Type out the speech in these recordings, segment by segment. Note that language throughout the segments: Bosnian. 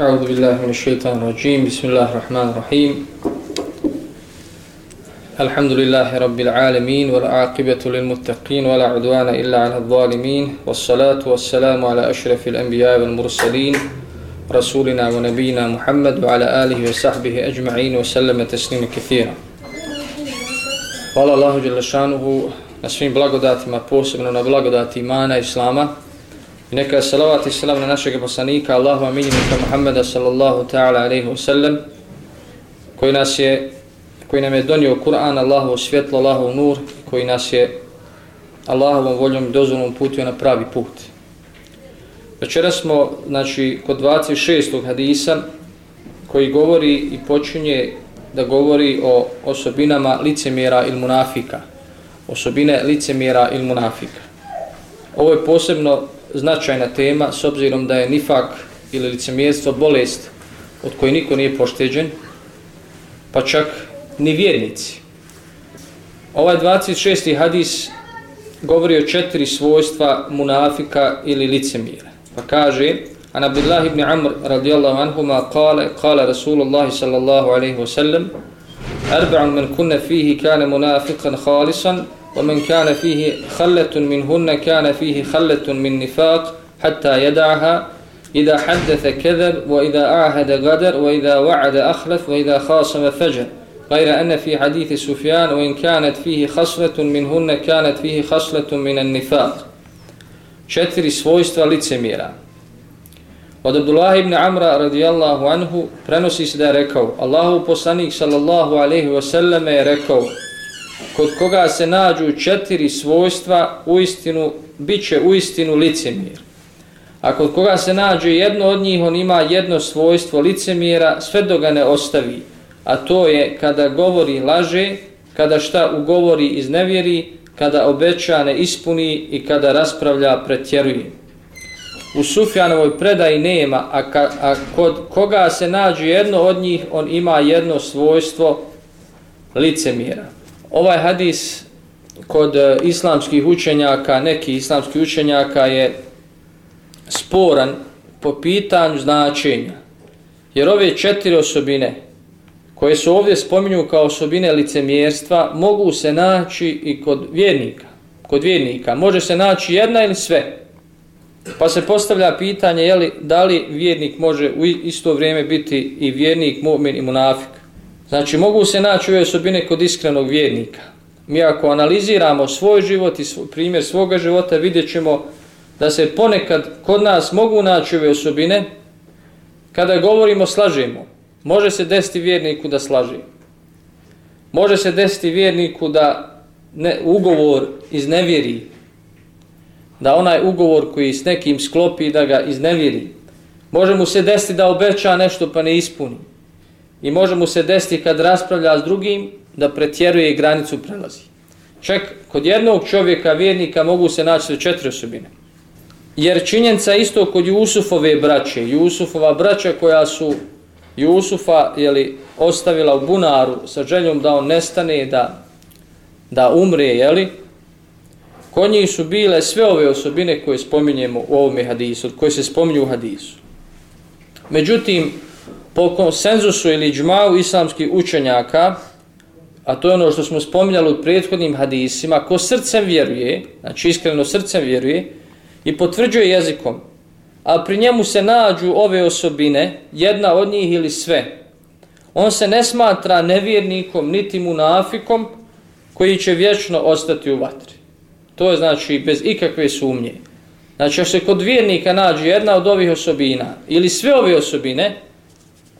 أعوذ بالله من الشيطان الرجيم بسم الله الرحمن الرحيم الحمد لله رب العالمين والعاقبة للمتقين ولا عدوان إلا على الظالمين والصلاة والسلام على أشرف الأنبياء والمرسلين رسولنا ونبينا محمد وعلى آله وصحبه أجمعين وسلم تسليما كثيرا Hvala Allahu Đelešanuhu na svim blagodatima, posebno na blagodati imana Islama. I neka je salavat i salam na našeg poslanika, Allahu aminika Muhammeda sallallahu ta'ala alaihi wa sallam, koji, nas je, koji nam je donio Kur'an, Allahu svjetlo, Allahu nur, koji nas je Allahovom voljom i dozvolom putio na pravi put. Večera smo, znači, kod 26. hadisa, koji govori i počinje da govori o osobinama licemjera ili munafika. Osobine licemjera ili munafika. Ovo je posebno značajna tema s obzirom da je nifak ili licemijestvo bolest od koje niko nije pošteđen, pa čak ni vjernici. Ovaj 26. hadis govori o četiri svojstva munafika ili licemira. Pa kaže, An Abdullah ibn Amr radijallahu anhuma kale, kale Rasulullah sallallahu alaihi wa sallam, Arba'an man kunna fihi kane munafikan halisan, ومن كان فيه خلة منهن كان فيه خلة من نفاق حتى يدعها. إذا حدث كذب وإذا أعهد غدر وإذا وعد أخلف وإذا خاصم فجر. غير أن في حديث سفيان وإن كانت فيه خصلة منهن كانت فيه خصلة من النفاق. Četiri svojstva licemjera. Od Abdullah ibn Amra radijallahu anhu prenosi se da je rekao Allahu poslanik sallallahu alaihi wasallam je rekao kod koga se nađu četiri svojstva u istinu, bit će u istinu licemjer. A kod koga se nađe jedno od njih, on ima jedno svojstvo licemjera, sve do ga ne ostavi. A to je kada govori laže, kada šta ugovori iznevjeri, kada obeća ne ispuni i kada raspravlja pretjeruje. U Sufjanovoj predaji nema, a, ka, a kod koga se nađe jedno od njih, on ima jedno svojstvo licemjera. Ovaj hadis kod e, islamskih učenjaka, neki islamskih učenjaka je sporan po pitanju značenja. Jer ove četiri osobine koje se ovdje spominju kao osobine licemjerstva mogu se naći i kod vjernika. Kod vjernika može se naći jedna ili sve. Pa se postavlja pitanje je li, da li vjernik može u isto vrijeme biti i vjernik, mu'min i munafik. Znači mogu se naći ove osobine kod iskrenog vjernika. Mi ako analiziramo svoj život i svoj, primjer svoga života vidjet ćemo da se ponekad kod nas mogu naći ove osobine kada govorimo slažemo. Može se desiti vjerniku da slaže. Može se desiti vjerniku da ne, ugovor iznevjeri. Da onaj ugovor koji s nekim sklopi da ga iznevjeri. Može mu se desiti da obeća nešto pa ne ispuni. I može mu se desiti kad raspravlja s drugim da pretjeruje i granicu prelazi. Čak kod jednog čovjeka, vjernika, mogu se naći četiri osobine. Jer činjenca isto kod Jusufove braće, Jusufova braća koja su Jusufa jeli, ostavila u bunaru sa željom da on nestane, da, da umre, jeli, kod njih su bile sve ove osobine koje spominjemo u ovome hadisu, koje se spominju u hadisu. Međutim, po konsenzusu ili džmau islamskih učenjaka, a to je ono što smo spominjali u prethodnim hadisima, ko srcem vjeruje, znači iskreno srcem vjeruje, i potvrđuje jezikom, a pri njemu se nađu ove osobine, jedna od njih ili sve, on se ne smatra nevjernikom, niti munafikom, koji će vječno ostati u vatri. To je znači bez ikakve sumnje. Znači, ako se kod vjernika nađe jedna od ovih osobina, ili sve ove osobine,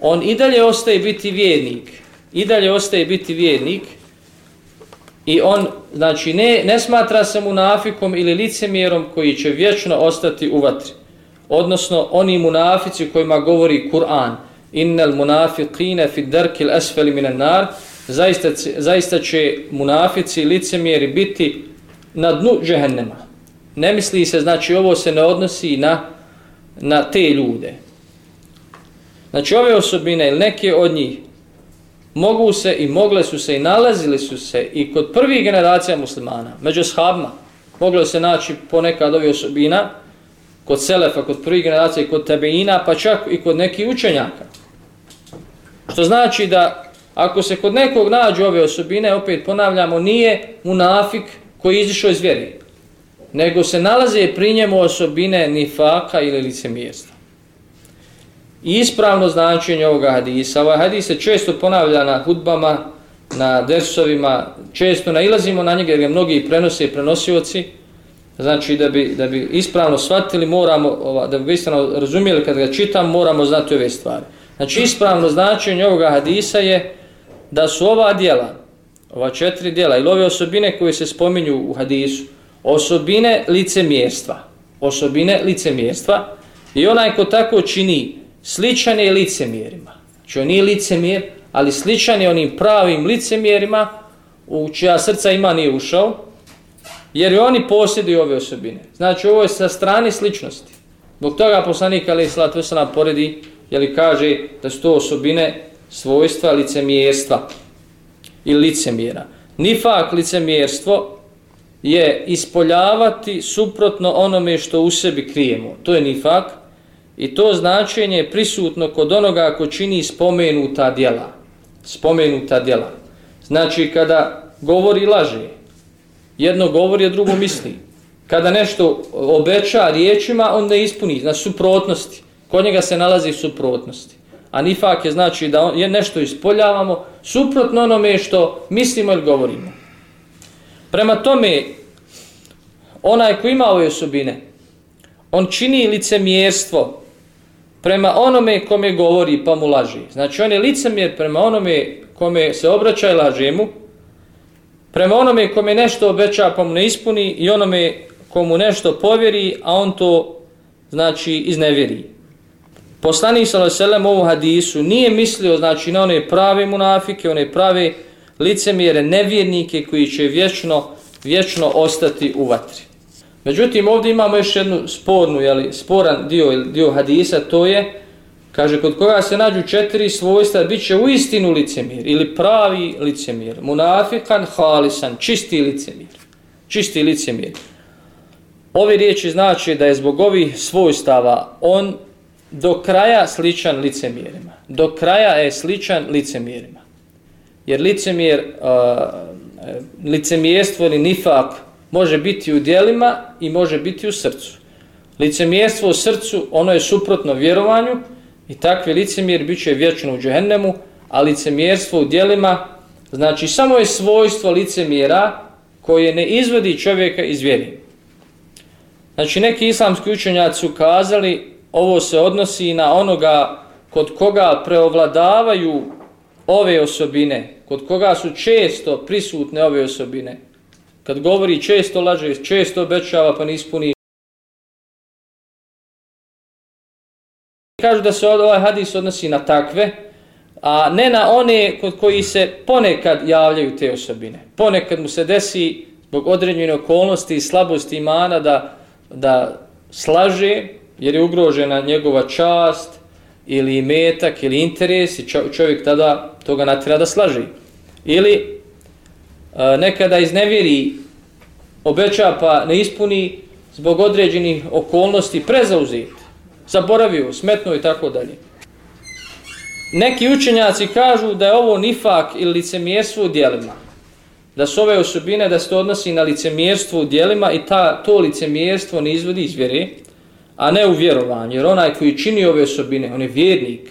on i dalje ostaje biti vjernik. I dalje ostaje biti vjernik. I on, znači, ne, ne smatra se munafikom ili licemjerom koji će vječno ostati u vatri. Odnosno, oni munafici kojima govori Kur'an, innal munafiqine fi darkil asfali minan nar, zaista, zaista će munafici i licemjeri biti na dnu džehennema. Ne misli se, znači, ovo se ne odnosi na, na te ljude. Znači ove osobine ili neke od njih mogu se i mogle su se i nalazili su se i kod prvih generacija muslimana, među shabima, moglo se naći ponekad ove osobina kod Selefa, kod prvih generacije, kod Tabeina, pa čak i kod nekih učenjaka. Što znači da ako se kod nekog nađu ove osobine, opet ponavljamo, nije munafik koji izišao iz vjeri, nego se nalaze pri njemu osobine nifaka ili licemijesta. I ispravno značenje ovoga hadisa, ovaj hadis se često ponavlja na hudbama, na dersovima, često nailazimo na njega jer ga mnogi prenose i prenosioci, znači da bi, da bi ispravno shvatili, moramo, ova, da bi ispravno razumijeli kad ga čitam, moramo znati ove stvari. Znači ispravno značenje ovoga hadisa je da su ova dijela, ova četiri dijela ili ove osobine koje se spominju u hadisu, osobine licemjerstva. Osobine licemjerstva i onaj ko tako čini sličan je licemjerima. Znači on nije licemjer, ali sličan je onim pravim licemjerima u čija srca ima nije ušao, jer oni posjeduju ove osobine. Znači ovo je sa strane sličnosti. Zbog toga poslanik Ali Islat Vesela poredi, jeli kaže da su to osobine svojstva licemjerstva ili licemjera. Nifak licemjerstvo je ispoljavati suprotno onome što u sebi krijemo. To je nifak i to značenje je prisutno kod onoga ko čini spomenuta djela. Spomenuta djela. Znači kada govori laže, jedno govori, a drugo misli. Kada nešto obeća riječima, on ne ispuni, na suprotnosti. Kod njega se nalazi suprotnosti. A nifak je znači da je nešto ispoljavamo suprotno onome što mislimo ili govorimo. Prema tome, onaj ko ima ove osobine, on čini licemjerstvo prema onome kome govori pa mu laži. Znači on je licemjer prema onome kome se obraća i laže mu, prema onome kome nešto obeća pa mu ne ispuni i onome komu nešto povjeri, a on to znači iznevjeri. Poslanik sallallahu ovom hadisu nije mislio znači na one prave munafike, one prave licemjere, nevjernike koji će vječno, vječno ostati u vatri. Međutim, ovdje imamo još jednu spornu, jeli, sporan dio, dio hadisa, to je, kaže, kod koga se nađu četiri svojstva, bit će u istinu licemir ili pravi licemir. Munafikan, halisan, čisti licemir. Čisti licemir. Ovi riječi znači da je zbog ovih svojstava on do kraja sličan licemirima. Do kraja je sličan licemirima. Jer licemir, uh, licemjerstvo ili nifak može biti u dijelima i može biti u srcu. Licemjerstvo u srcu, ono je suprotno vjerovanju i takvi licemjer bit će vječno u džehennemu, a licemjerstvo u dijelima, znači samo je svojstvo licemjera koje ne izvodi čovjeka iz vjeri. Znači neki islamski učenjaci su kazali ovo se odnosi na onoga kod koga preovladavaju ove osobine, kod koga su često prisutne ove osobine. Kad govori često laže, često obećava pa ne ispuni. Kažu da se ovaj hadis odnosi na takve, a ne na one kod koji se ponekad javljaju te osobine. Ponekad mu se desi zbog određene okolnosti i slabosti imana da, da slaže, jer je ugrožena njegova čast ili metak ili interes i čovjek tada toga natira da slaži. Ili nekada iznevjeri obeća pa ne ispuni zbog određenih okolnosti prezauzit, zaboravio, smetno i tako dalje. Neki učenjaci kažu da je ovo nifak ili licemjerstvo u dijelima. Da su ove osobine da se to odnosi na licemjerstvo u dijelima i ta, to licemjerstvo ne izvodi iz vjere a ne u vjerovanje. Jer onaj koji čini ove osobine, on je vjernik.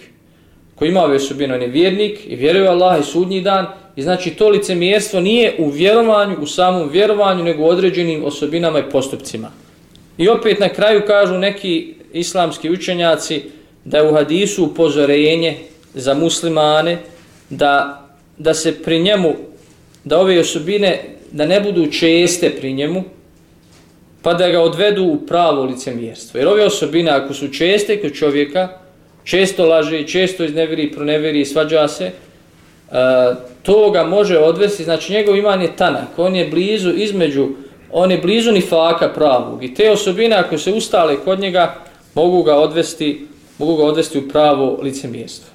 Koji ima ove osobine, on je vjernik i vjeruje Allah i sudnji dan. I znači to licemjerstvo nije u vjerovanju, u samom vjerovanju, nego u određenim osobinama i postupcima. I opet na kraju kažu neki islamski učenjaci da je u hadisu upozorenje za muslimane da, da se pri njemu, da ove osobine da ne budu česte pri njemu, pa da ga odvedu u pravo licemjerstvo. Jer ove osobine, ako su česte kod čovjeka, često laže, često izneveri, proneveri, svađa se, E, to ga može odvesti, znači njegov iman je tanak, on je blizu između, on je blizu ni faka pravog. I te osobine, ako se ustale kod njega, mogu ga odvesti, mogu ga odvesti u pravo licemjerstvo.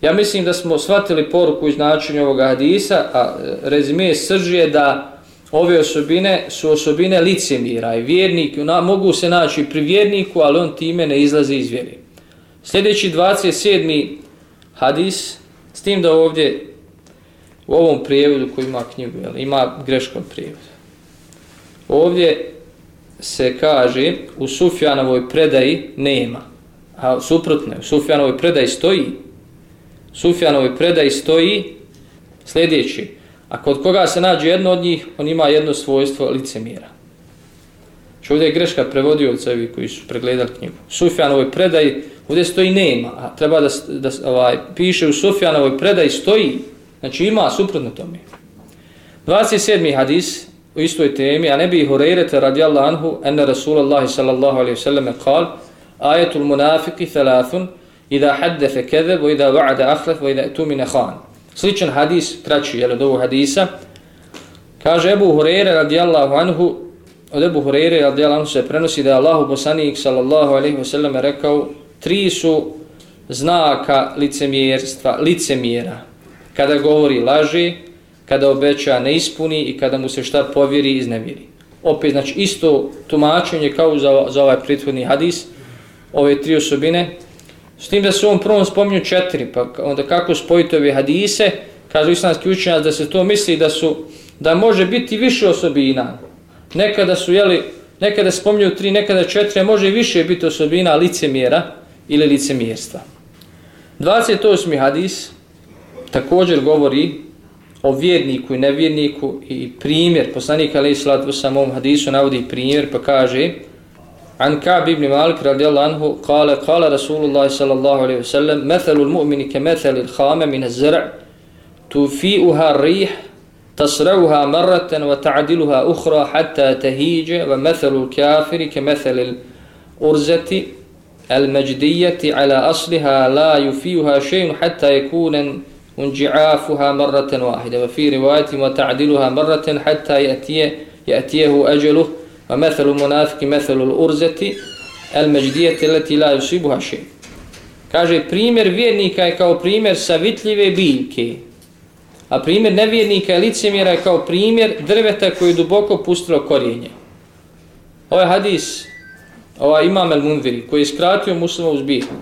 Ja mislim da smo shvatili poruku i značenje ovog hadisa, a e, rezime srži je da ove osobine su osobine licemira i vjernik, na, mogu se naći pri vjerniku, ali on time ne izlazi iz vjeri. Sljedeći 27. hadis, s tim da ovdje u ovom prijevodu koji ima knjigu, jel, ima greškom prijevod. Ovdje se kaže u Sufjanovoj predaji nema, a suprotno, u Sufjanovoj predaji stoji. Sufjanovoj predaji stoji sljedeći, a kod koga se nađe jedno od njih, on ima jedno svojstvo licemira. Znači ovdje je greška prevodioca ovi koji su pregledali knjigu. Sufjanovoj predaji ovdje stoji nema, a treba da, da ovaj, piše u Sufjanovoj predaji stoji, znači ima suprotno tome. 27. hadis u istoj temi, a ne bi Horeirete radijallahu anhu, ene Rasulallahi sallallahu alaihi sallam kal, ajetul munafiki thalathun, idha haddefe kedeb, o idha va'ada ahlef, o idha etumine khan. Sličan hadis, kraći, jel od ovog hadisa, kaže Ebu Hureyre radijallahu anhu, od Ebu Hureyre radijallahu anhu se prenosi da je Allahu poslanik sallallahu alaihi wa sallam rekao, tri su znaka licemjerstva, licemjera, kada govori laži, kada obeća ne ispuni i kada mu se šta povjeri i iznevjeri. Opet, znači, isto tumačenje kao za, za ovaj prethodni hadis, ove tri osobine, s tim da se on prvom spominju četiri, pa onda kako spojiti ove hadise, kažu islamski učenjac da se to misli da su da može biti više osobina. Nekada su, jeli, nekada spominju tri, nekada četiri, a može više biti osobina licemjera ili licemjerstva. 28. hadis također govori o vjerniku i nevjerniku i primjer, poslanik alaih sallatu sam ovom hadisu navodi primjer pa kaže An Ka'b ibn Malik radijallahu anhu kale, kale Rasulullah sallallahu alaihi wa sallam Methalu mu'mini ke methelil l-hame min az-zara' tufi'uha rih تصرعها مرة وتعدلها أخرى حتى تهيج ومثل الكافر كمثل الأرزة المجدية على أصلها لا يفيها شيء حتى يكون انجعافها مرة واحدة. وفي رواية وتعدلها مرة حتى يأتي يأتيه أجله ومثل المنافق مثل الأرزة المجدية التي لا يصيبها شيء. Kaže, primjer vjernika je kao primjer savitljive biljke. A primjer nevjernika je licemjera je kao primjer drveta koje je duboko pustilo korijenje ovaj hadis ovaj imam el-Munviri koji je skratio muslima u bihu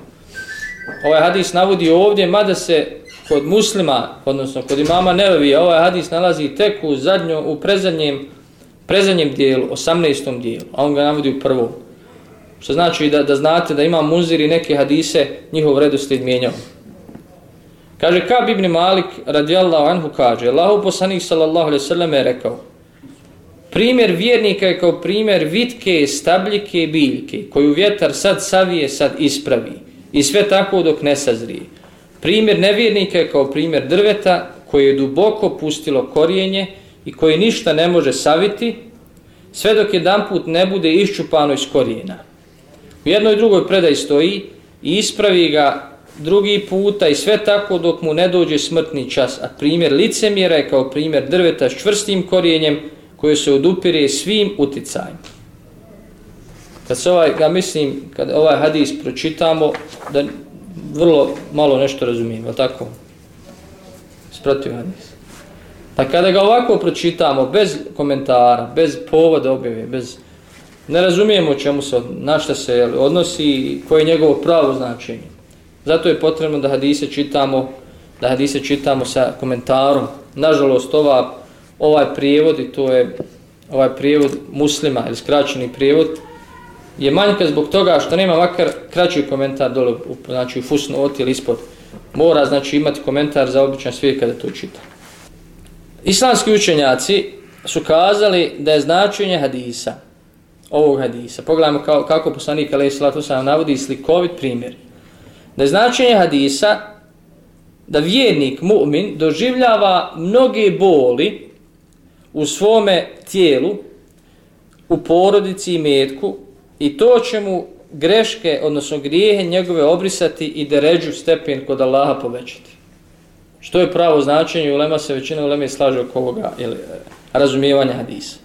ovaj hadis navodi ovdje mada se kod muslima, odnosno kod imama Nevevi, ovaj hadis nalazi tek u zadnjo, u prezadnjem, prezadnjem dijelu, 18. dijelu, a on ga navodi u prvom. Što znači da, da znate da ima muziri neke hadise, njihov redoslijed mijenjao. Kaže, Kab ibn Malik, radijallahu anhu, kaže, Allahu poslanik, sallallahu alaihi sallam, je rekao, primjer vjernika je kao primjer vitke, stabljike, biljke, koju vjetar sad savije, sad ispravi. I sve tako dok ne sazrije. Primjer nevjernika je kao primjer drveta koje je duboko pustilo korijenje i koje ništa ne može saviti sve dok jedan put ne bude iščupano iz korijena. U jednoj drugoj predaj stoji i ispravi ga drugi puta i sve tako dok mu ne dođe smrtni čas. A primjer licemjera je kao primjer drveta s čvrstim korijenjem koje se odupire svim uticajima. Kad se ovaj, ja mislim, kad ovaj hadis pročitamo, da vrlo malo nešto razumijem, tako? Spratio hadis. Pa kada ga ovako pročitamo, bez komentara, bez povoda objave, bez... ne razumijemo čemu se, na šta se odnosi i koje je njegovo pravo značenje. Zato je potrebno da hadise čitamo, da hadise čitamo sa komentarom. Nažalost, ova, ovaj prijevod, i to je ovaj prijevod muslima, ili skraćeni prijevod, je manjka zbog toga što nema makar kraći komentar dole, u, znači u fusnoti ili ispod. Mora znači imati komentar za običan svijet kada to čita. Islamski učenjaci su kazali da je značenje hadisa, ovog hadisa, pogledajmo kao, kako poslanik Ali Islatu sam navodi slikovit primjer, da je značenje hadisa da vjernik, mu'min, doživljava mnoge boli u svome tijelu, u porodici i metku, i to će mu greške, odnosno grijehe njegove obrisati i deređu stepen kod Allaha povećati. Što je pravo značenje, ulema se većina ulema slaže oko ovoga ili, razumijevanja hadisa.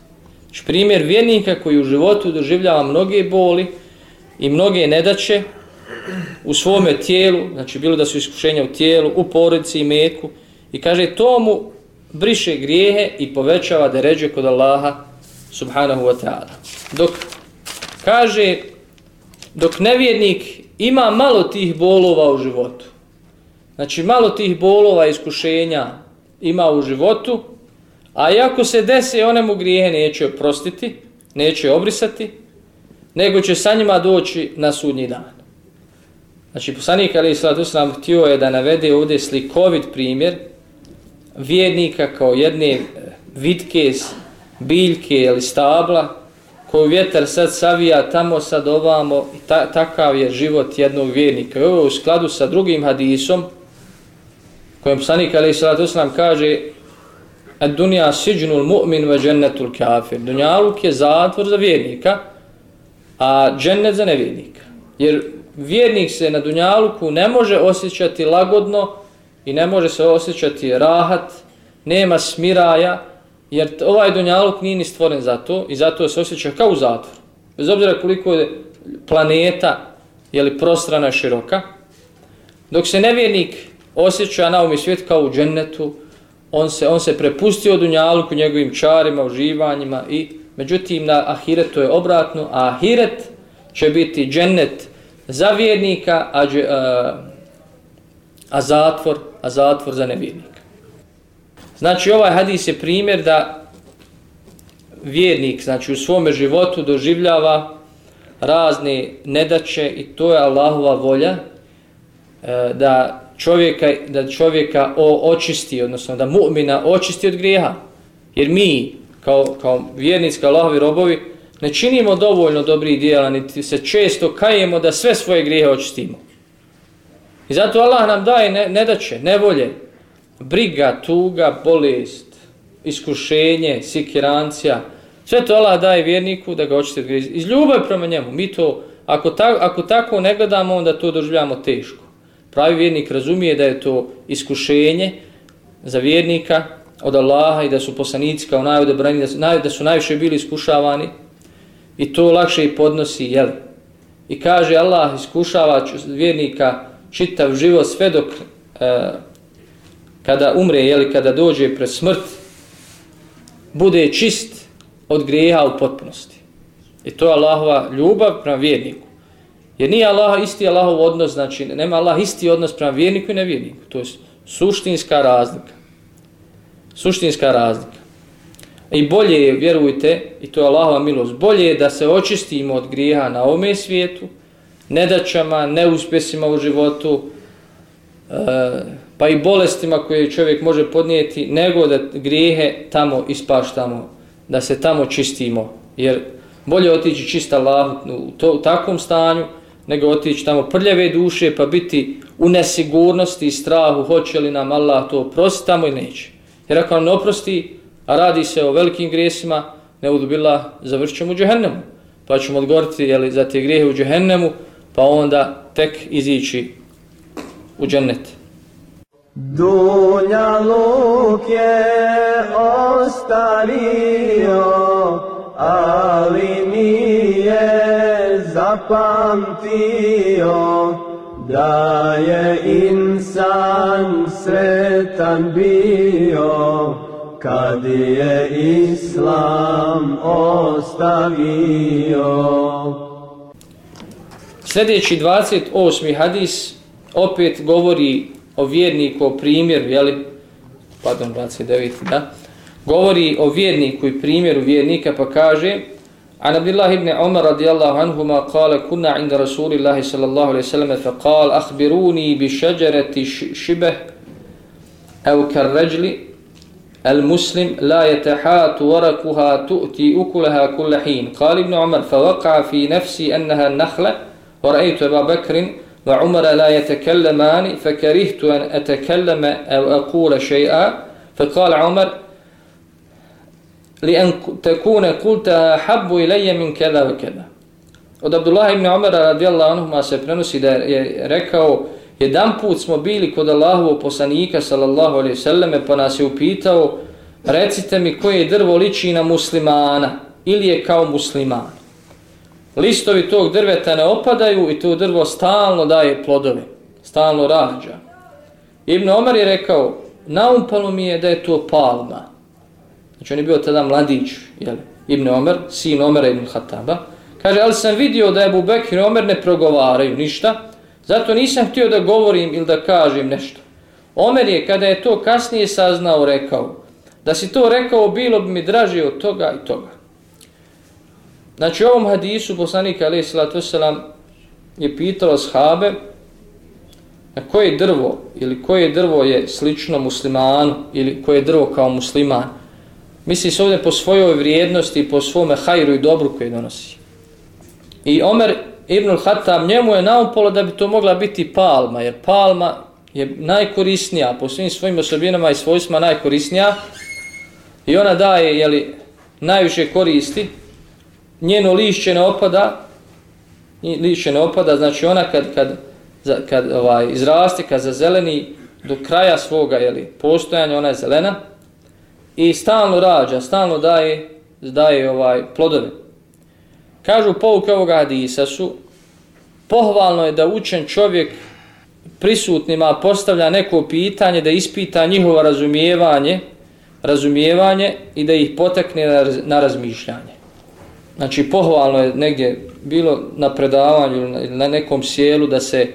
Znači, primjer vjernika koji u životu doživljava mnoge boli i mnoge nedaće u svome tijelu, znači bilo da su iskušenja u tijelu, u porodici i meku, i kaže tomu briše grijehe i povećava da ređe kod Allaha subhanahu wa ta'ala. Dok kaže, dok nevjernik ima malo tih bolova u životu, znači malo tih bolova iskušenja ima u životu, a iako se desi, one mu grijehe neće oprostiti, neće obrisati, nego će sa njima doći na sudnji dan. Znači, poslanik Ali Isladu Islam htio je da navede ovdje slikovit primjer vjernika kao jedne e, vitke, biljke ili stabla koju vjetar sad savija tamo sad ovamo i ta, takav je život jednog vjernika. Ovo je u skladu sa drugim hadisom kojem poslanik Ali Isladu Islam kaže Ad dunja siđnul mu'min ve džennetul kafir. Dunjaluk je zatvor za vjernika, a džennet za nevjernika. Jer vjernik se na dunjaluku ne može osjećati lagodno i ne može se osjećati rahat, nema smiraja, jer ovaj dunjaluk nije ni stvoren za to i zato se osjeća kao u zatvoru. Bez obzira koliko je planeta je li prostrana široka, dok se nevjernik osjeća na ovom svijet kao u džennetu, on se, on se prepustio dunjaluku njegovim čarima, uživanjima i međutim na ahiretu je obratno, a ahiret će biti džennet za vjernika, a, a, a zatvor, a zatvor za nevjernika. Znači ovaj hadis je primjer da vjernik znači u svome životu doživljava razne nedaće i to je Allahova volja e, da čovjeka da čovjeka o, očisti odnosno da mu'mina očisti od grijeha jer mi kao kao vjernici kao Allahovi robovi ne činimo dovoljno dobrih dijela, niti se često kajemo da sve svoje grijehe očistimo. I zato Allah nam daje ne, nedaće, nevolje, briga, tuga, bolest, iskušenje, sikirancija. Sve to Allah daje vjerniku da ga očiste od grijeha. Iz ljubav prema njemu. Mi to, ako, ta, ako tako ne gledamo, onda to doživljamo teško. Pravi vjernik razumije da je to iskušenje za vjernika od Allaha i da su poslanici kao najodobrani, da su, naj, da su najviše bili iskušavani, i to lakše i podnosi, jel? I kaže Allah iskušava vjernika čitav život sve dok e, kada umre, jel, kada dođe pred smrt, bude čist od grijeha u potpunosti. I to je Allahova ljubav prema vjerniku. Jer nije Allah isti Allahov odnos, znači nema Allah isti odnos prema vjerniku i nevjerniku. To je suštinska razlika. Suštinska razlika. I bolje je, vjerujte, i to je Allahova milost, bolje je da se očistimo od grijeha na ovome svijetu, nedaćama, neuspjesima u životu, e, pa i bolestima koje čovjek može podnijeti, nego da grijehe tamo ispaštamo, da se tamo čistimo. Jer bolje otići čista Allah u, to, u takvom stanju, nego otići tamo prljave duše, pa biti u nesigurnosti i strahu, hoće li nam Allah to oprostiti tamo ili neće. Jer ako nam ne oprosti, a radi se o velikim grijesima, ne udubila, završćemo u džehennemu. Pa ćemo odgovoriti jeli, za te grijehe u džehennemu, pa onda tek izići u džennet. Dunja luk je ostavio, ali nije zapamtio da je insan sretan bio kad je islam ostavio Sljedeći 28. hadis opet govori o vjerniku o primjeru, jeli, pardon, 29. da, govori o vjerniku i primjeru vjernika pa kaže An Abdullah ibn Umar radijallahu anhuma kala kuna inda Rasulillahi sallallahu alaihi sallam fa kala akhbiruni bi šeđereti šibeh evo kar ređli المسلم لا يتحات ورقها تؤتي أكلها كل حين. قال ابن عمر فوقع في نفسي أنها النخلة ورأيت أبا بكر وعمر لا يتكلمان فكرهت أن أتكلم أو أقول شيئا. فقال عمر لأن تكون قلت حب إلي من كذا وكذا. Od Abdullah ibn Umar radijallahu anhu se prenosi da je rekao Jedan put smo bili kod Allahovog poslanika sallallahu alejhi ve selleme pa nas je upitao recite mi koje drvo liči na muslimana ili je kao musliman. Listovi tog drveta ne opadaju i to drvo stalno daje plodove, stalno rađa. Ibn Omar je rekao, naumpalo mi je da je to palma. Znači on je bio tada mladić, jel, Ibn Omer, sin Omera Ibn Hataba. Kaže, ali sam vidio da je Abu i Omer ne progovaraju ništa, zato nisam htio da govorim ili da kažem nešto. Omer je, kada je to kasnije saznao, rekao, da si to rekao, bilo bi mi draže od toga i toga. Znači, u ovom hadisu poslanika, alaih wasalam, je pitalo shabe, na koje drvo ili koje drvo je slično muslimanu ili koje drvo kao musliman misli se ovdje po svojoj vrijednosti i po svome hajru i dobru koje donosi i Omer ibn al-Hattab njemu je naumpolo da bi to mogla biti palma jer palma je najkorisnija po svim svojim osobinama i svojstvima najkorisnija. I ona daje jeli, najviše koristi. Njeno lišće ne opada lišće ne opada znači ona kad, kad kad ovaj, izraste, kad zazeleni do kraja svoga jeli, postojanja, ona je zelena. I stalno rađa, stalno daje, daje ovaj plodove. Kažu pouke ovoga hadisa su pohvalno je da učen čovjek prisutnima postavlja neko pitanje, da ispita njihovo razumijevanje, razumijevanje i da ih potekne na, na razmišljanje. Znači, pohvalno je negdje bilo na predavanju ili na nekom sjelu da se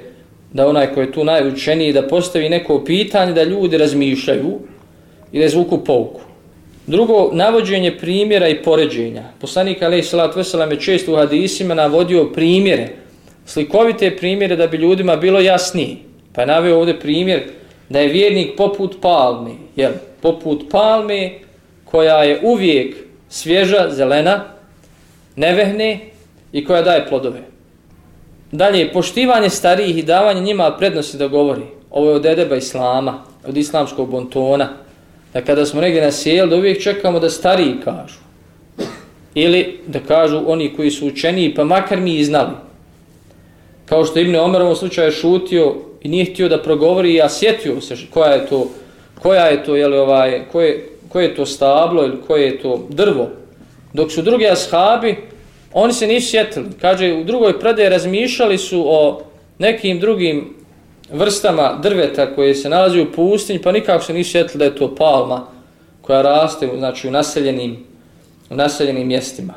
da onaj koji je tu najučeniji da postavi neko pitanje da ljudi razmišljaju i da zvuku pouku. Drugo, navođenje primjera i poređenja. Poslanik alaih salatu veselam je često u hadisima navodio primjere, slikovite primjere da bi ljudima bilo jasniji. Pa je navio ovdje primjer da je vjernik poput palme, jel? poput palme koja je uvijek svježa, zelena, nevehne i koja daje plodove. Dalje, poštivanje starijih i davanje njima prednosti da govori. Ovo je od edeba islama, od islamskog bontona. Da kada smo negdje na sjel, da uvijek čekamo da stariji kažu. Ili da kažu oni koji su učeniji, pa makar mi i znali. Kao što Ibn Omer u ovom slučaju šutio i nije htio da progovori, a sjetio se koja je to, koja je to, jeli ovaj, koje, koje je to stablo ili koje je to drvo. Dok su drugi ashabi, Oni se nisu sjetili. Kaže, u drugoj predaje razmišljali su o nekim drugim vrstama drveta koje se nalazi u pustinji, pa nikako se nisu sjetili da je to palma koja raste znači, u, naseljenim, u naseljenim mjestima.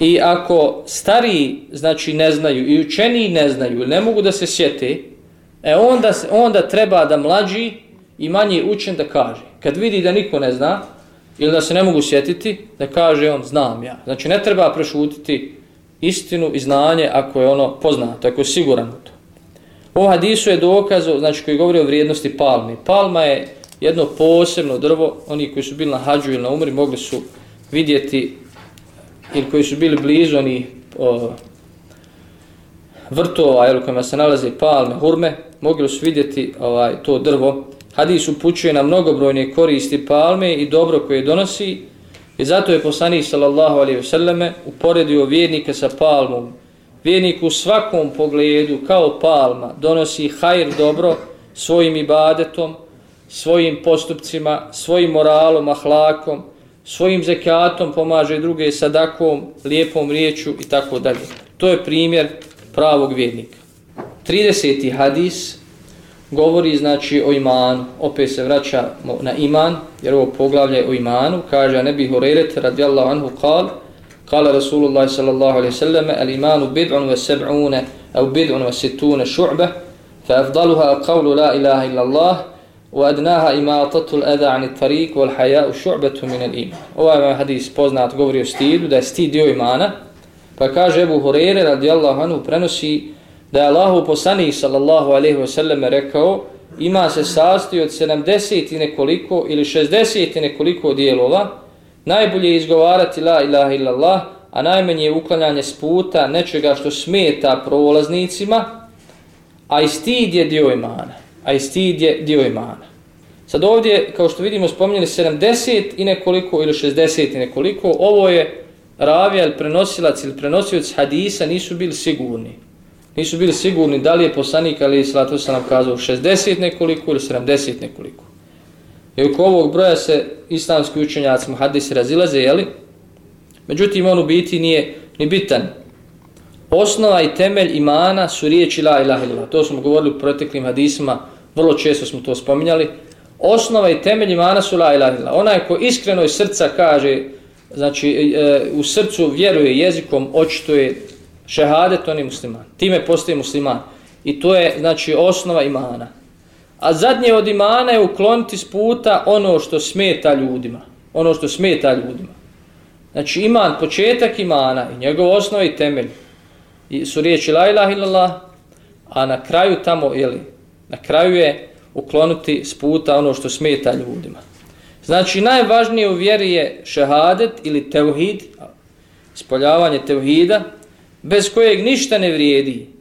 I ako stariji znači, ne znaju i učeniji ne znaju, ne mogu da se sjete, e onda, onda treba da mlađi i manji učen da kaže. Kad vidi da niko ne zna, ili da se ne mogu sjetiti, da kaže on znam ja. Znači ne treba prešutiti istinu i znanje ako je ono poznato, ako je siguran u to. O hadisu je dokaz, znači koji govori o vrijednosti palmi. Palma je jedno posebno drvo, oni koji su bili na hađu ili na umri mogli su vidjeti ili koji su bili blizu oni o, vrtova ili kojima se nalaze palme, hurme, mogli su vidjeti ovaj to drvo Hadis upućuje na mnogobrojne koristi palme i dobro koje donosi i zato je poslanik sallallahu alejhi ve selleme uporedio vjernika sa palmom. Vjernik u svakom pogledu kao palma donosi hajr dobro svojim ibadetom, svojim postupcima, svojim moralom, ahlakom, svojim zekatom pomaže druge sadakom, lijepom riječu i tako dalje. To je primjer pravog vjernika. 30. hadis govori znači o imanu, opet se vraća na iman, jer ovo poglavlje o imanu, kaže Nebi horeret radijallahu anhu kal, قال رسول الله صلى الله عليه وسلم الإيمان بضع وسبعون أو بضع وستون شعبة فأفضلها قول لا إله إلا الله وأدناها إماطة الأذى عن الطريق والحياء شعبة من الإيمان هو حديث بوزنات قبري وستيد وده ستيد يو إيمانة فكاج أبو هريرة رضي الله عنه برنسي ده الله بساني صلى الله عليه وسلم ima se سساستي od 70 i nekoliko ili 60 i نكوليكو ديالولا najbolje je izgovarati la ilaha illallah a najmanje je uklanjanje s puta nečega što smeta prolaznicima a i stid je dio imana a i stid je dio imana sad ovdje kao što vidimo spominjali 70 i nekoliko ili 60 i nekoliko ovo je ravija ili prenosilac ili prenosioc hadisa nisu bili sigurni nisu bili sigurni da li je poslanik ali salatu se nam kazao 60 nekoliko ili 70 nekoliko. I oko ovog broja se islamski učenjaci muhadisi razilaze, jeli? Međutim, on u biti nije ni bitan. Osnova i temelj imana su riječi la ilaha illallah. To smo govorili u proteklim hadisima, vrlo često smo to spominjali. osnova i temelj imana su la ilaha illallah. Onaj ko iskreno iz srca kaže, znači e, e u srcu vjeruje jezikom, očito je šehadet, on je musliman. Time postoji musliman. I to je, znači, osnova imana. A zadnje od imana je ukloniti s puta ono što smeta ljudima. Ono što smeta ljudima. Znači, iman, početak imana i njegov osnov i temelj i su riječi la ilaha illallah, a na kraju tamo, jeli, na kraju je uklonuti s puta ono što smeta ljudima. Znači, najvažnije u vjeri je šehadet ili teuhid, ispoljavanje teuhida, bez kojeg ništa ne vrijedi.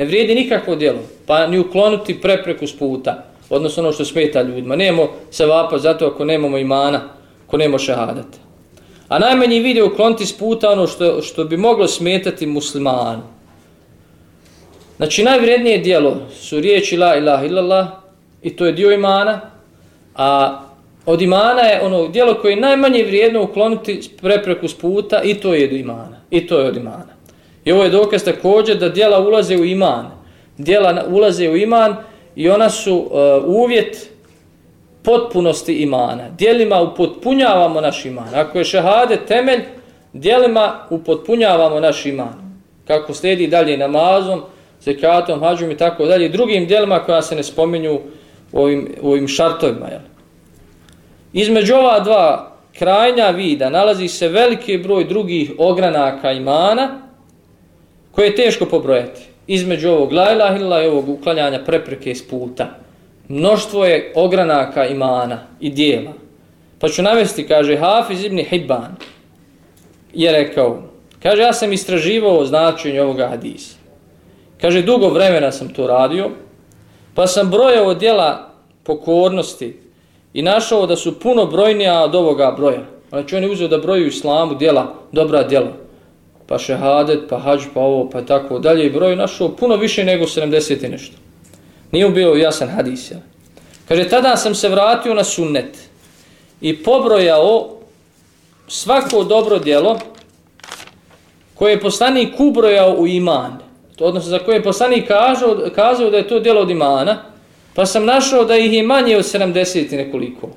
Ne vrijedi nikakvo djelo, pa ni uklonuti prepreku s puta, odnosno ono što smeta ljudima. Nemo se vapa zato ako nemamo imana, ako nemo šehadata. A najmanji vidi ukloniti s puta ono što, što bi moglo smetati muslimanu. Znači, najvrednije djelo su riječi la ilaha illallah i to je dio imana, a od imana je ono djelo koje je najmanje vrijedno ukloniti prepreku s puta i to je od imana. I to je od imana. I ovo je dokaz također da dijela ulaze u iman. Dijela ulaze u iman i ona su uh, uvjet potpunosti imana. Dijelima upotpunjavamo naš iman. Ako je šehade temelj, dijelima upotpunjavamo naš iman. Kako slijedi dalje namazom, zekatom, hađom i tako dalje. Drugim dijelima koja se ne spominju u ovim, u ovim šartovima. Jel? Između ova dva krajnja vida nalazi se veliki broj drugih ogranaka imana koje je teško pobrojati. Između ovog la ilaha illa i ovog uklanjanja prepreke iz puta. Mnoštvo je ogranaka imana i dijela. Pa ću navesti, kaže, Hafiz ibn Hibban je rekao, kaže, ja sam istraživao značenje ovoga hadisa. Kaže, dugo vremena sam to radio, pa sam brojao dijela pokornosti i našao da su puno brojnija od ovoga broja. Znači, on je uzeo da broju islamu dijela, dobra dijela. Pa šehadet, pa hađ, pa ovo, pa tako dalje. I broj našao puno više nego 70 i nešto. Nije bio jasan hadis. Ja. Kaže, tada sam se vratio na sunnet i pobrojao svako dobro djelo koje je poslanik ubrojao u iman. To odnosno za koje je poslanik kazao, kazao da je to djelo od imana, pa sam našao da ih je manje od 70 i nekoliko.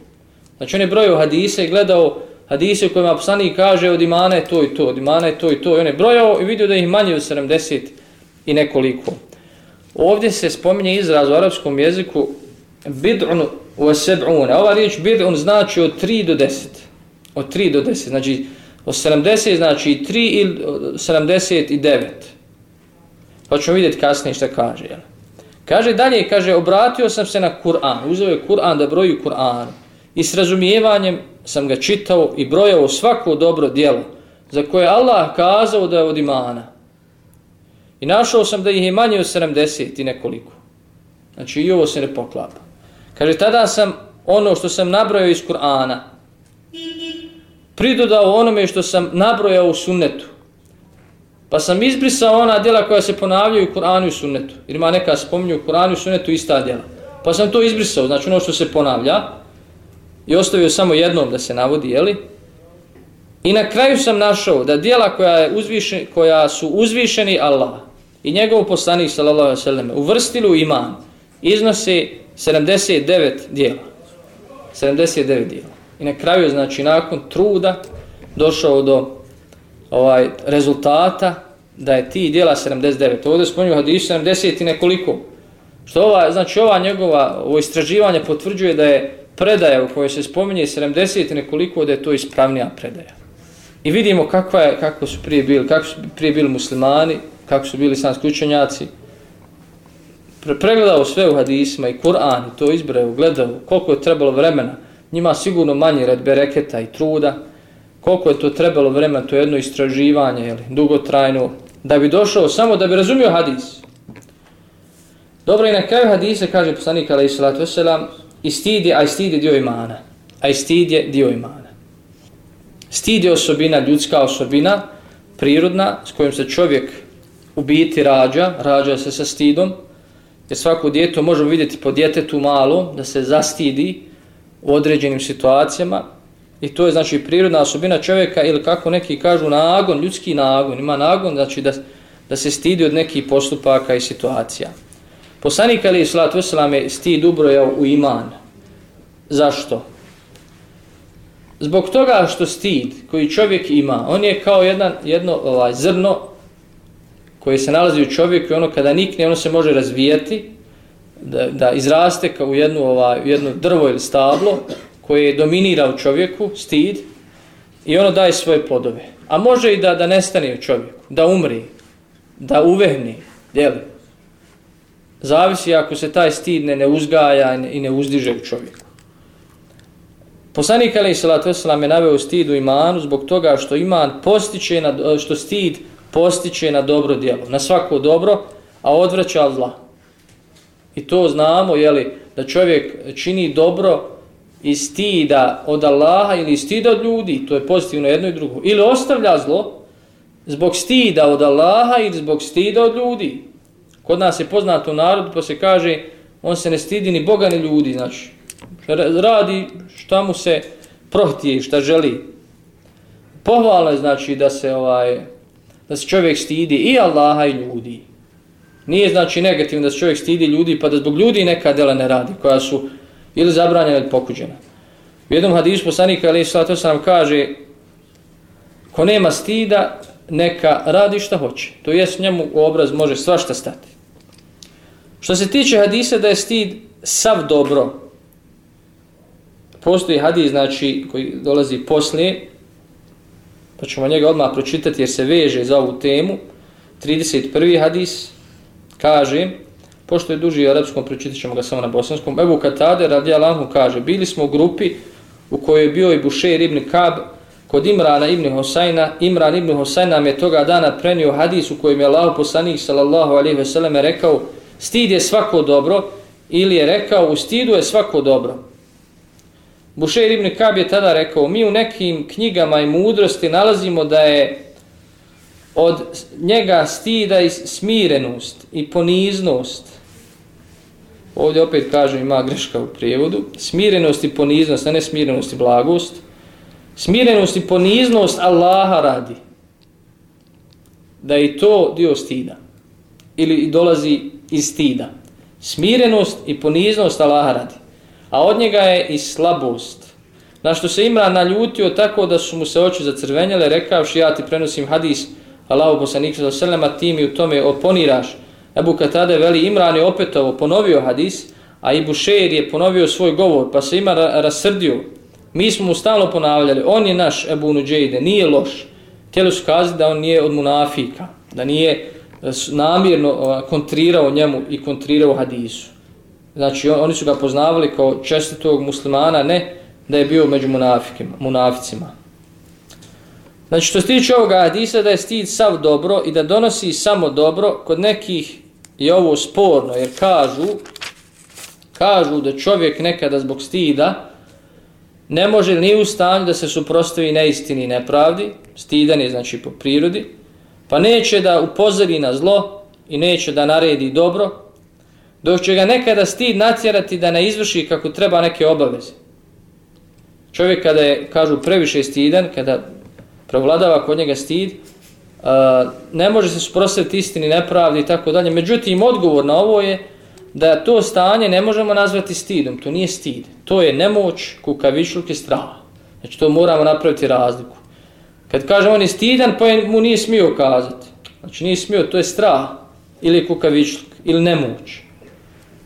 Znači on je brojao hadise i gledao hadise u kojima poslanik kaže od imana je to i to, od imana je to i to. I on je brojao i vidio da ih manje od 70 i nekoliko. Ovdje se spominje izraz u arapskom jeziku bid'un wa seb'un. Ova riječ bid'un znači od 3 do 10. Od 3 do 10. Znači od 70 znači 3 ili 79. Pa ćemo vidjeti kasnije šta kaže. Jel? Kaže dalje, kaže, obratio sam se na Kur'an. Uzeo je Kur'an da broji Kur'an. I s razumijevanjem sam ga čitao i brojao svako dobro dijelo za koje Allah kazao da je od imana. I našao sam da ih je manje od 70 i nekoliko. Znači i ovo se ne poklapa. Kaže, tada sam ono što sam nabrojao iz Kur'ana pridodao onome što sam nabrojao u sunnetu. Pa sam izbrisao ona djela koja se ponavljaju u Kur'anu i sunnetu. Jer ima neka spominju u Kur'anu i sunnetu ista djela. Pa sam to izbrisao, znači ono što se ponavlja. I ostavio samo jednom da se navodi, jeli? I na kraju sam našao da djela koja, je uzvišen, koja su uzvišeni Allah i njegov poslanik sallallahu alejhi ve sellem uvrstili u iman iznose 79 dijela. 79 dijela. I na kraju znači nakon truda došao do ovaj rezultata da je ti dijela 79. Ovdje spominju hadis 70 i nekoliko. Što ova, znači ova njegova ovo istraživanje potvrđuje da je predaja u kojoj se spominje 70 nekoliko da je to ispravnija predaja. I vidimo kakva je, kako su prije bili, kako su prije bili muslimani, kako su bili islamski učenjaci. Pre pregledao sve u hadisima i Kur'an, to izbrao, gledao koliko je trebalo vremena. Njima sigurno manje red bereketa i truda. Koliko je to trebalo vremena, to je jedno istraživanje, jeli, dugotrajno, da bi došao samo da bi razumio hadis. Dobro, i na kraju hadise kaže poslanik alaih salatu wasalam, i stid je, a i stid je dio imana. A i stid je dio imana. Stid je osobina, ljudska osobina, prirodna, s kojom se čovjek u biti rađa, rađa se sa stidom, jer svako djeto možemo vidjeti po djetetu malo, da se zastidi u određenim situacijama, i to je znači prirodna osobina čovjeka, ili kako neki kažu, nagon, ljudski nagon, ima nagon, znači da, da se stidi od nekih postupaka i situacija. Poslanik Ali Islatu Veselam je stid ubrojao u iman. Zašto? Zbog toga što stid koji čovjek ima, on je kao jedan, jedno ovaj, zrno koje se nalazi u čovjeku i ono kada nikne, ono se može razvijati, da, da izraste kao u jednu, ovaj, jedno drvo ili stablo koje dominira u čovjeku, stid, i ono daje svoje plodove. A može i da, da nestane u čovjeku, da umri, da uvehni, djeli. Zavisi ako se taj stid ne, ne uzgaja i ne uzdiže u čovjeku. Poslanik Ali Salatu Veselam je naveo stid u imanu zbog toga što iman postiče na, što stid postiče na dobro djelo, na svako dobro, a odvraća zla. I to znamo, jeli, da čovjek čini dobro i stida od Allaha ili stida od ljudi, to je pozitivno jedno i drugo. Ili ostavlja zlo zbog stida od Allaha ili zbog stida od ljudi. Kod nas je poznato narod narodu pa se kaže on se ne stidi ni Boga ni ljudi, znači radi šta mu se prohtije šta želi. Pohvalno je znači da se ovaj da se čovjek stidi i Allaha i ljudi. Nije znači negativno da se čovjek stidi ljudi pa da zbog ljudi neka dela ne radi koja su ili zabranjena ili pokuđena. U jednom hadisu poslanika ali to sam kaže ko nema stida neka radi šta hoće. To jest njemu u obraz može svašta stati. Što se tiče hadisa da je stid sav dobro, postoji hadis znači koji dolazi poslije, pa ćemo njega odmah pročitati jer se veže za ovu temu. 31. hadis kaže, pošto je duži u arapskom, pročitat ćemo ga samo na bosanskom. Ebu Katade radi Allahu kaže, bili smo u grupi u kojoj je bio i Bušer ibn Kab kod Imrana ibn Hosajna. Imran ibn Hosajna nam je toga dana prenio hadis u kojem je Allah poslanik sallallahu alaihi ve selleme rekao, stid je svako dobro, ili je rekao, u stidu je svako dobro. Bušer ibn Kab je tada rekao, mi u nekim knjigama i mudrosti nalazimo da je od njega stida i smirenost i poniznost. Ovdje opet kažem ima greška u prijevodu. Smirenost i poniznost, a ne smirenost i blagost. Smirenost i poniznost Allaha radi. Da je to dio stida. Ili dolazi i stida. Smirenost i poniznost Allaha radi a od njega je i slabost. Na što se Imran naljutio tako da su mu se oči zacrvenjale, rekavši ja ti prenosim hadis Allahu poslanik sa selema, ti mi u tome oponiraš. Ebu Katade veli Imran je opet ovo ponovio hadis, a i Bušer je ponovio svoj govor, pa se Imran rasrdio. Mi smo mu stalno ponavljali, on je naš Ebu Nuđejde, nije loš. Htjeli su kazati da on nije od munafika, da nije namjerno kontrirao njemu i kontrirao hadisu. Znači, oni su ga poznavali kao čestitog muslimana, ne da je bio među munaficima. Znači, što se tiče ovoga hadisa, da je stid sav dobro i da donosi samo dobro, kod nekih je ovo sporno, jer kažu, kažu da čovjek nekada zbog stida ne može ni u stanju da se suprostavi neistini i nepravdi, stidan je znači po prirodi, pa neće da upozori na zlo i neće da naredi dobro, dok će ga nekada stid natjerati da ne izvrši kako treba neke obaveze. Čovjek kada je, kažu, previše stidan, kada prevladava kod njega stid, ne može se suprostaviti istini, nepravdi i tako dalje. Međutim, odgovor na ovo je da to stanje ne možemo nazvati stidom. To nije stid. To je nemoć, kukavičluk i strah. Znači, to moramo napraviti razliku. Kad kaže on je stidan, pa mu nije smio kazati. Znači, nije smio, to je strah ili kukavičluk ili nemoć.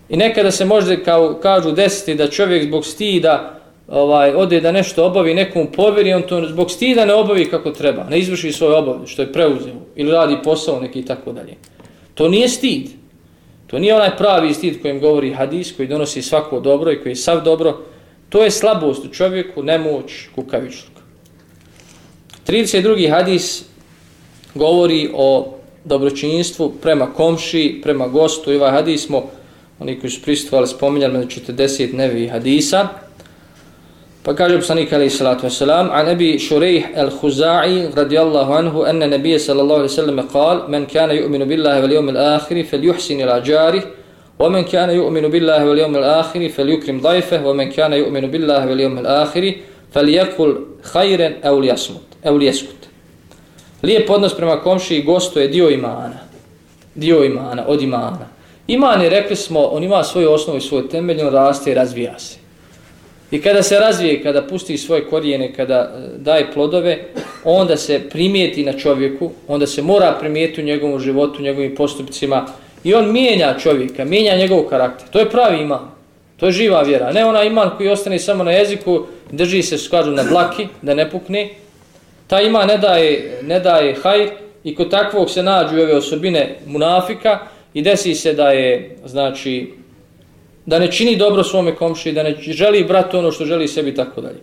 I nekada se može, kao kažu, desiti da čovjek zbog stida ovaj, ode da nešto obavi nekom povjeri, on to zbog stida ne obavi kako treba, ne izvrši svoje obaveze što je preuzeo, ili radi posao neki i tako dalje. To nije stid. To nije onaj pravi stid kojim govori hadis, koji donosi svako dobro i koji je sav dobro. To je slabost u čovjeku, nemoć, kukavičluk. 32. hadis govori o dobročinstvu prema komši, prema gostu. I ovaj hadis smo oni koji su pristovali spominjali među 40 nevi hadisa. Pa kaže poslanik alaihi salatu wasalam, a nebi šurejh al-Huza'i radijallahu anhu, ene nebije sallallahu alaihi sallam kal, men kana yu'minu billahi vel jomil akhiri, fel juhsin ila džari, ومن كان يؤمن بالله واليوم الآخر فليكرم ضيفه ومن كان يؤمن بالله واليوم الآخر فليقل خيرا أو ليصمت Eulijeskut. Lijep odnos prema komši i gostu je dio imana. Dio imana, od imana. Iman je, rekli smo, on ima svoju osnovu i svoju temelj, on raste i razvija se. I kada se razvije, kada pusti svoje korijene, kada e, daje plodove, onda se primijeti na čovjeku, onda se mora primijeti u njegovom životu, u njegovim postupcima i on mijenja čovjeka, mijenja njegov karakter. To je pravi iman. To je živa vjera. Ne ona iman koji ostane samo na jeziku, drži se skladu na blaki, da ne pukne, Ta ima ne daje, ne daje hajr i kod takvog se nađu ove osobine munafika i desi se da je, znači, da ne čini dobro svome komši, da ne želi bratu ono što želi sebi tako dalje.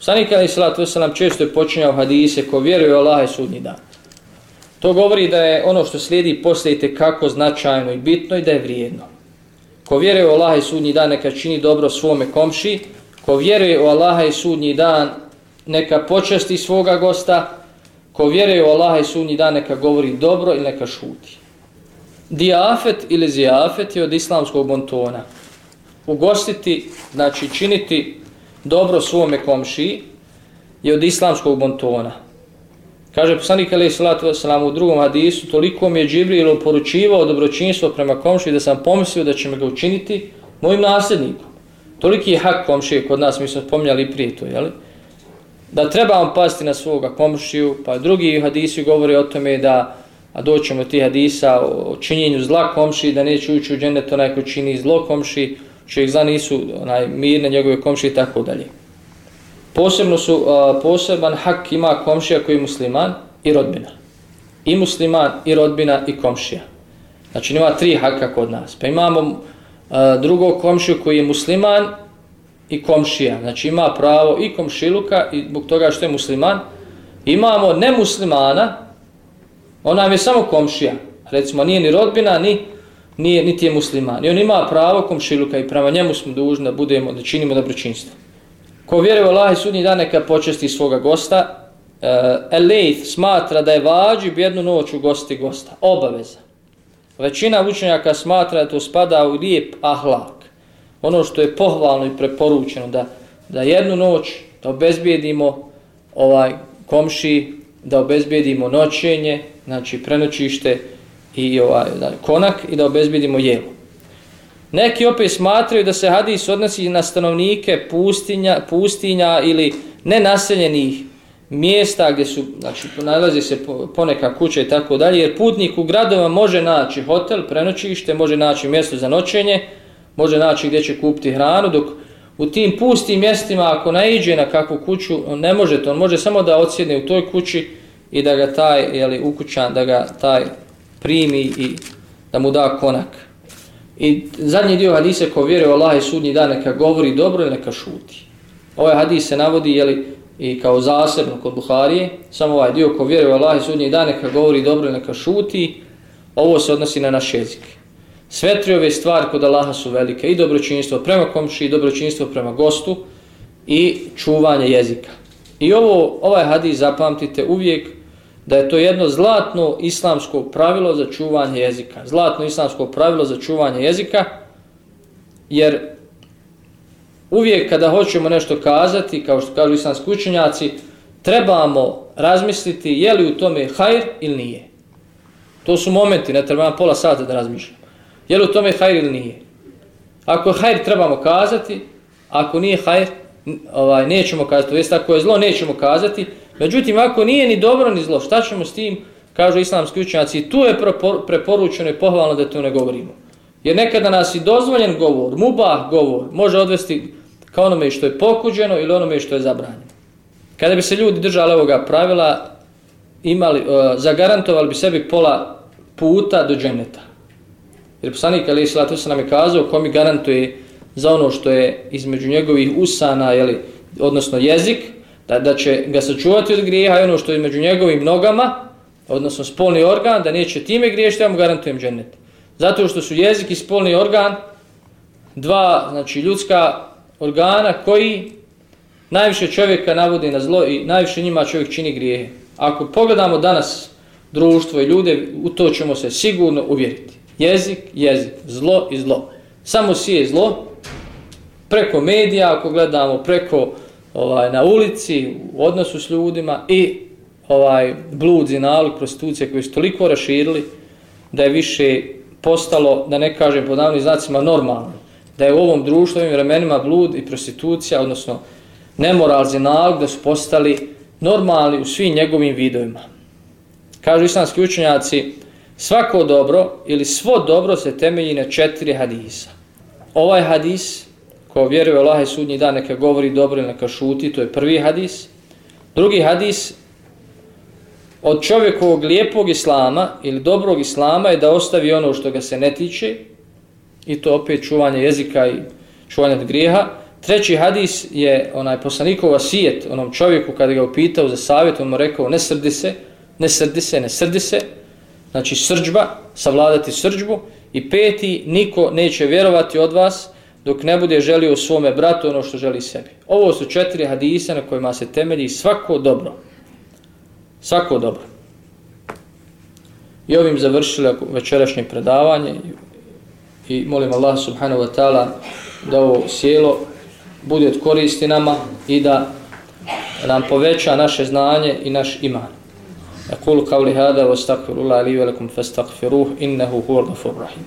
Sanik Ali Salatu Veselam često je počinjao hadise ko vjeruje u Allah i sudnji dan. To govori da je ono što slijedi poslije kako značajno i bitno i da je vrijedno. Ko vjeruje u Allaha i sudnji dan neka čini dobro svome komši, ko vjeruje u Allaha i sudnji dan neka počasti svoga gosta, ko vjeruje u Allaha i sunji dan neka govori dobro ili neka šuti. Dijafet ili zijafet je od islamskog bontona ugostiti, znači činiti dobro svome komši je od islamskog bontona. Kaže poslanik alaih Salatu Wasalam u drugom hadisu, toliko mi je Džibril poručivao dobročinstvo prema komši da sam pomislio da će me ga učiniti mojim nasljednikom. Toliki je hak komšije kod nas, mi smo pomnjali prije to, jel? Da trebamo pasti na svoga komšiju, pa drugi hadisi govore o tome da a doćemo ti hadisa o činjenju zla komši, da neće ući u džennet onaj ko čini zlo komši, čovjek zla nisu onaj, mirne njegove komšije i tako dalje. Posebno su, a, poseban hak ima komšija koji je musliman i rodbina. I musliman, i rodbina, i komšija. Znači ima tri haka kod nas. Pa imamo a, drugog komšiju koji je musliman i komšija. Znači ima pravo i komšiluka i zbog toga što je musliman. Imamo nemuslimana, on nam je samo komšija. Recimo nije ni rodbina, ni nije, niti je musliman. I on ima pravo komšiluka i prema njemu smo dužni da budemo, da činimo dobročinstvo. Ko vjeruje u Allah i sudnji dan neka počesti svoga gosta, eh, uh, Elejth smatra da je vađib jednu noć u gosti gosta. Obaveza. Većina učenjaka smatra da to spada u lijep ahlak. Ono što je pohvalno i preporučeno da, da jednu noć da obezbijedimo ovaj komši, da obezbijedimo noćenje, znači prenoćište, i ovaj da, konak i da obezbedimo jelo. Neki opet smatraju da se hadis odnosi na stanovnike pustinja, pustinja ili nenaseljenih mjesta gdje su, znači, nalazi se poneka kuća i tako dalje, jer putnik u gradovima može naći hotel, prenoćište, može naći mjesto za noćenje, može naći gdje će kupiti hranu, dok u tim pustim mjestima, ako naiđe na kakvu kuću, on ne može to, on može samo da odsjedne u toj kući i da ga taj, jeli, ukućan, da ga taj primi i da mu da konak. I zadnji dio hadise ko vjeruje u Allah i sudnji dan neka govori dobro i neka šuti. Ovaj hadis se navodi jeli, i kao zasebno kod Buharije, samo ovaj dio ko vjeruje u Allah i sudnji dan neka govori dobro i neka šuti, ovo se odnosi na naš jezik. Sve tri ove stvari kod Allaha su velike i dobročinjstvo prema komši i dobročinjstvo prema gostu i čuvanje jezika. I ovo, ovaj hadis zapamtite uvijek da je to jedno zlatno islamsko pravilo za čuvanje jezika. Zlatno islamsko pravilo za čuvanje jezika, jer uvijek kada hoćemo nešto kazati, kao što kažu islamski učenjaci, trebamo razmisliti je li u tome hajr ili nije. To su momenti, ne trebamo pola sata da razmišljamo. Je li u tome hajr ili nije. Ako je hajr trebamo kazati, ako nije hajr, ovaj, nećemo kazati. To jest ako je zlo, nećemo kazati, Međutim, ako nije ni dobro ni zlo, šta ćemo s tim, kažu islamski učenjaci, tu je preporučeno i pohvalno da to ne govorimo. Jer nekada nas i dozvoljen govor, mubah govor, može odvesti kao onome što je pokuđeno ili onome što je zabranjeno. Kada bi se ljudi držali ovoga pravila, imali, uh, zagarantovali bi sebi pola puta do dženeta. Jer poslanik Ali Islatu se nam je kazao ko mi garantuje za ono što je između njegovih usana, jeli, odnosno jezik, da, da će ga sačuvati od grijeha i ono što je među njegovim nogama, odnosno spolni organ, da neće time griješiti, ja mu garantujem džennet. Zato što su jezik i spolni organ dva znači, ljudska organa koji najviše čovjeka navode na zlo i najviše njima čovjek čini grijehe. Ako pogledamo danas društvo i ljude, u to ćemo se sigurno uvjeriti. Jezik, jezik, zlo i zlo. Samo sije zlo, preko medija, ako gledamo, preko ovaj na ulici, u odnosu s ljudima i ovaj blud, zinalog, prostitucija koji su toliko raširili da je više postalo, da ne kažem po davnim znacima, normalno. da je u ovom društvu, ovim vremenima blud i prostitucija, odnosno nemoral, zinalog, da su postali normalni u svim njegovim vidovima. Kažu islamski učenjaci, svako dobro ili svo dobro se temelji na četiri hadisa. Ovaj hadis, ko vjeruje Allah i sudnji dan, neka govori dobro ili neka šuti, to je prvi hadis. Drugi hadis, od čovjekovog lijepog islama ili dobrog islama je da ostavi ono što ga se ne tiče, i to opet čuvanje jezika i čuvanje od grijeha. Treći hadis je onaj poslanikova sijet onom čovjeku kada ga upitao za savjet, on mu rekao ne srdi se, ne srdi se, ne srdi se, znači srđba, savladati srđbu. I peti, niko neće vjerovati od vas dok ne bude želio svome bratu ono što želi sebi. Ovo su četiri hadisa na kojima se temelji svako dobro. Svako dobro. I ovim završili večerašnje predavanje i molim Allah subhanahu wa ta'ala da ovo sjelo bude od koristi nama i da nam poveća naše znanje i naš iman. أقول قولي هذا واستغفر الله لي ولكم فاستغفروه إنه هو الغفور الرحيم.